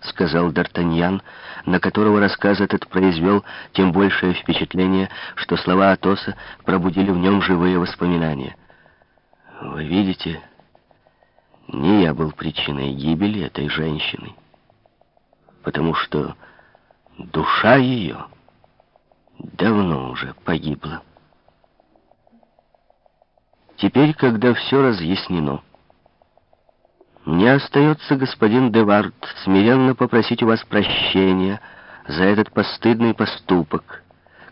— сказал Д'Артаньян, на которого рассказ этот произвел тем большее впечатление, что слова Атоса пробудили в нем живые воспоминания. «Вы видите, не я был причиной гибели этой женщины, потому что душа ее давно уже погибла. Теперь, когда все разъяснено, мне остается, господин Девард, смиренно попросить у вас прощения за этот постыдный поступок,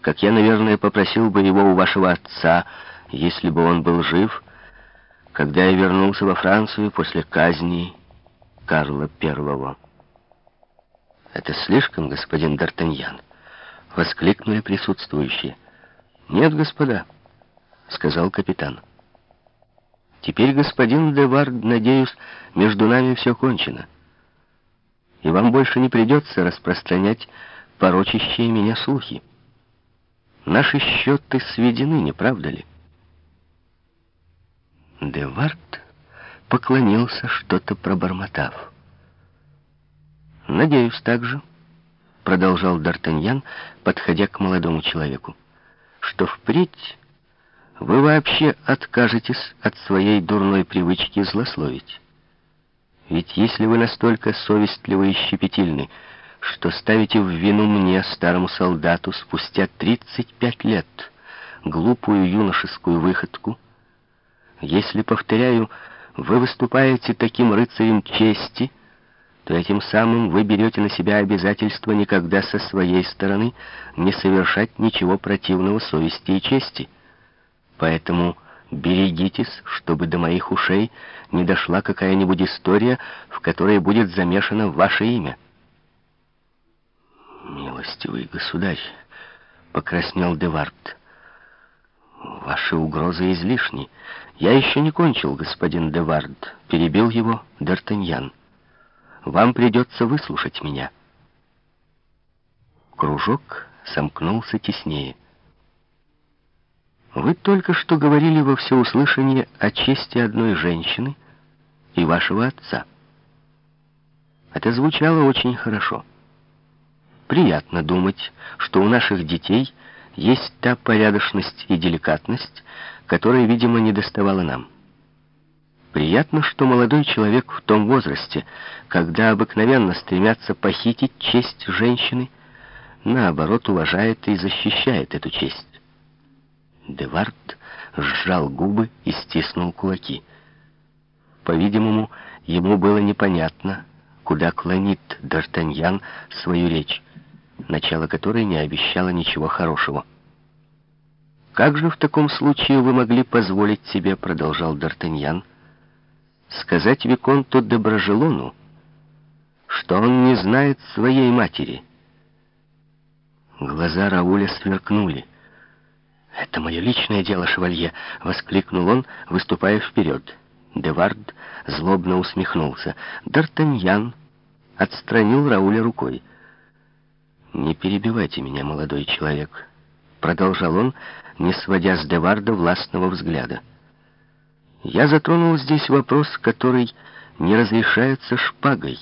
как я, наверное, попросил бы его у вашего отца, если бы он был жив, когда я вернулся во Францию после казни Карла I. «Это слишком, господин Д'Артаньян!» — воскликнули присутствующие. «Нет, господа», — сказал капитан. Теперь, господин Девард, надеюсь, между нами все кончено. И вам больше не придется распространять порочащие меня слухи. Наши счеты сведены, не правда ли? Девард поклонился, что-то пробормотав. «Надеюсь также», — продолжал Д'Артаньян, подходя к молодому человеку, «что впредь вы вообще откажетесь от своей дурной привычки злословить. Ведь если вы настолько совестливы и щепетильны, что ставите в вину мне, старому солдату, спустя 35 лет, глупую юношескую выходку, если, повторяю, вы выступаете таким рыцарем чести, то этим самым вы берете на себя обязательство никогда со своей стороны не совершать ничего противного совести и чести. Поэтому берегитесь, чтобы до моих ушей не дошла какая-нибудь история, в которой будет замешано ваше имя. «Милостивый государь», — покраснел Девард, — «ваши угрозы излишни. Я еще не кончил, господин Девард», — перебил его Д'Артаньян. «Вам придется выслушать меня». Кружок сомкнулся теснее. Вы только что говорили во всеуслышание о чести одной женщины и вашего отца. Это звучало очень хорошо. Приятно думать, что у наших детей есть та порядочность и деликатность, которой, видимо, не доставала нам. Приятно, что молодой человек в том возрасте, когда обыкновенно стремятся похитить честь женщины, наоборот, уважает и защищает эту честь. Девард сжал губы и стиснул кулаки. По-видимому, ему было непонятно, куда клонит Д'Артаньян свою речь, начало которой не обещало ничего хорошего. «Как же в таком случае вы могли позволить себе, — продолжал Д'Артаньян, — сказать Виконту де Брожелону, что он не знает своей матери?» Глаза Рауля сверкнули. «Это мое личное дело, шевалье!» — воскликнул он, выступая вперед. Девард злобно усмехнулся. Д'Артаньян отстранил Рауля рукой. «Не перебивайте меня, молодой человек», — продолжал он, не сводя с Деварда властного взгляда. «Я затронул здесь вопрос, который не разрешается шпагой.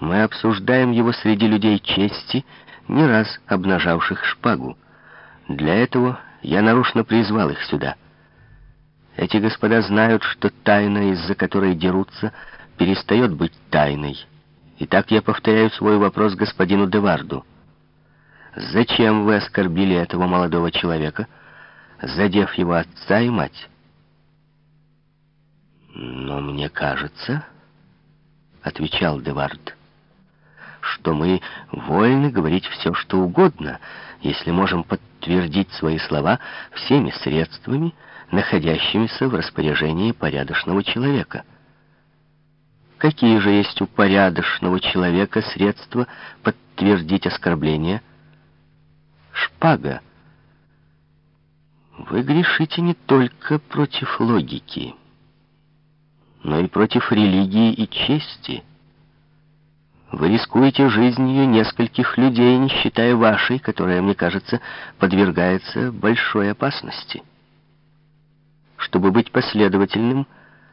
Мы обсуждаем его среди людей чести, не раз обнажавших шпагу. Для этого я нарочно призвал их сюда. Эти господа знают, что тайна, из-за которой дерутся, перестает быть тайной. И так я повторяю свой вопрос господину Деварду. Зачем вы оскорбили этого молодого человека, задев его отца и мать? Но мне кажется, — отвечал Девард, — что мы вольны говорить все, что угодно, если можем подтвердить свои слова всеми средствами, находящимися в распоряжении порядочного человека. Какие же есть у порядочного человека средства подтвердить оскорбление? Шпага. Вы грешите не только против логики, но и против религии и чести. Вы рискуете жизнью нескольких людей, не считая вашей, которая, мне кажется, подвергается большой опасности. Чтобы быть последовательным,